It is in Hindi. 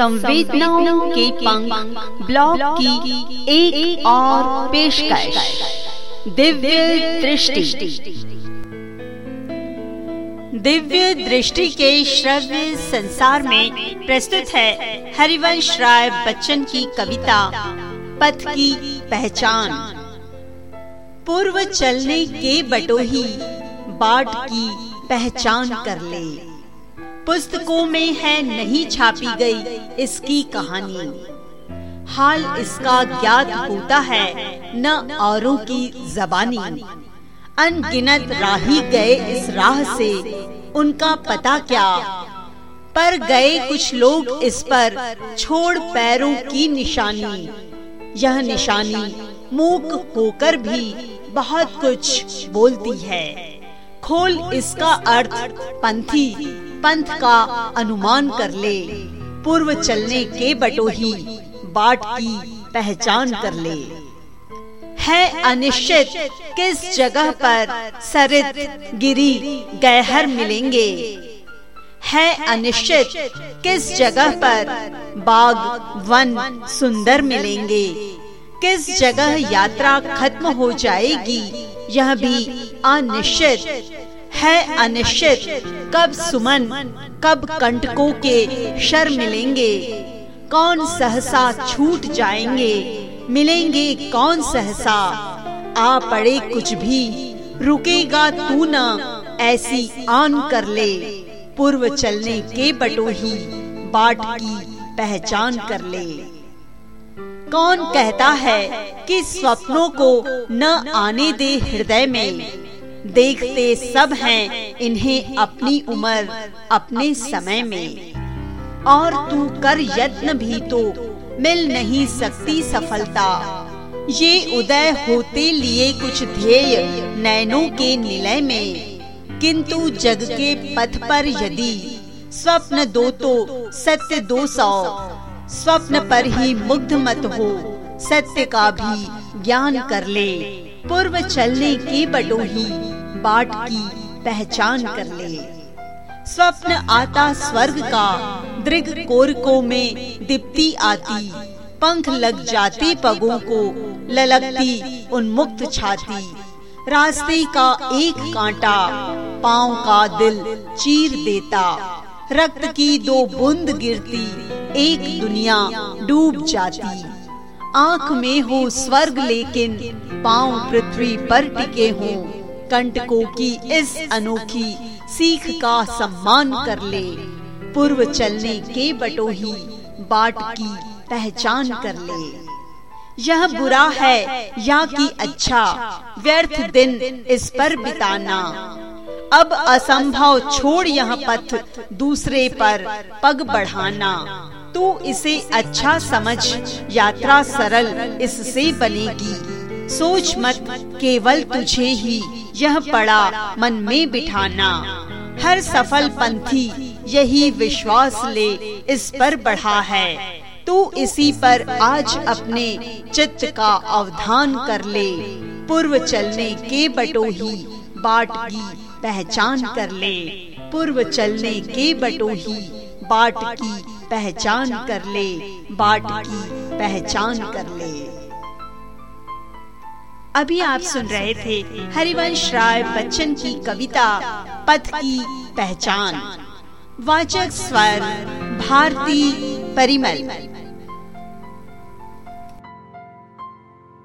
संवेदनाओं के पंख ब्लॉग की एक, एक और पेशकश। दिव्य दृष्टि। दिव्य दृष्टि के श्रव्य संसार में प्रस्तुत है हरिवंश राय बच्चन की कविता पथ की पहचान। पूर्व चलने के बटोही बाट की पहचान कर ले। पुस्तकों में है नहीं छापी गई इसकी कहानी। हाल इसका ज्ञात होता है, न औरों की जबानी। अनगिनत राही गए इस राह से, उनका पता क्या? पर गए कुछ लोग इस पर छोड़ पैरों की निशानी। यह निशानी मूक होकर भी बहुत कुछ बोलती है। खोल इसका अर्थ, पंथी, पंथ का अनुमान कर ले। पूर्व चलने के बटोही बाट की पहचान कर ले। है अनिश्चित किस जगह पर सरित गिरी गहर मिलेंगे? है अनिश्चित किस जगह पर बाग वन सुंदर मिलेंगे? किस जगह यात्रा खत्म हो जाएगी, यह भी अनिश्चित है अनिश्चित। कब सुमन, कब कंटकों के शर मिलेंगे? कौन सहसा छूट जाएँगे? मिलेंगे कौन सहसा? आ पड़े कुछ भी, रुकेगा तू न, ऐसी आन कर ले। पूर्व चलने के बटोही बाट की पहचान कर ले। कौन कहता है कि स्वप्नों को न आने दे हृदय में? देखते सब हैं इन्हें अपनी उम्र, अपने समय में। और तू कर यत्न भी तो मिल नहीं सकती सफलता। ये उदय होते लिए कुछ ध्येय नैनों के निलय में। किंतु जग के पथ पर यदि स्वप्न दो तो सत्य दो सौ। स्वप्न पर ही मुग्ध मत हो, सत्य का भी ज्ञान कर ले। पूर्व चलने की बटोही बाट की पहचान कर ले। स्वप्न आता स्वर्ग का, दृग कोरकों में दीप्ति आती। पंख लग जाती पगों को, ललकती, उन्मुक्त छाती। रास्ते का एक कांटा, पाँव का दिल चीर देता। रक्त की दो बूंद गिरती, एक दुनिया डूब जाती। आँख में हो स्वर्ग, लेकिन पाँव पृथ्वी पर टिके हो। कंटकों की इस अनोखी सीख का सम्मान कर ले। पूर्व चलने के बटो ही बाट की पहचान कर ले। यह बुरा है या कि अच्छा व्यर्थ दिन इस पर बिताना। अब असंभव छोड़ यह पथ दूसरे पर पग बढ़ाना। तू इसे अच्छा समझ, यात्रा सरल इससे बनेगी। सोच मत केवल तुझे ही, यह पड़ा मन में बिठाना। हर सफल पंथी यही विश्वास ले, इस पर बढ़ा है। तू इसी पर आज अपने चित्त का अवधान कर ले। पूर्व चलने के बटोही बाट की पहचान कर ले। पूर्व चलने के बटोही बाट की पहचान कर ले, बाट की पहचान कर ले। अभी आप सुन रहे थे हरिवंश राय बच्चन की कविता, पथ की पहचान। वाचक स्वर, भारती परिमल।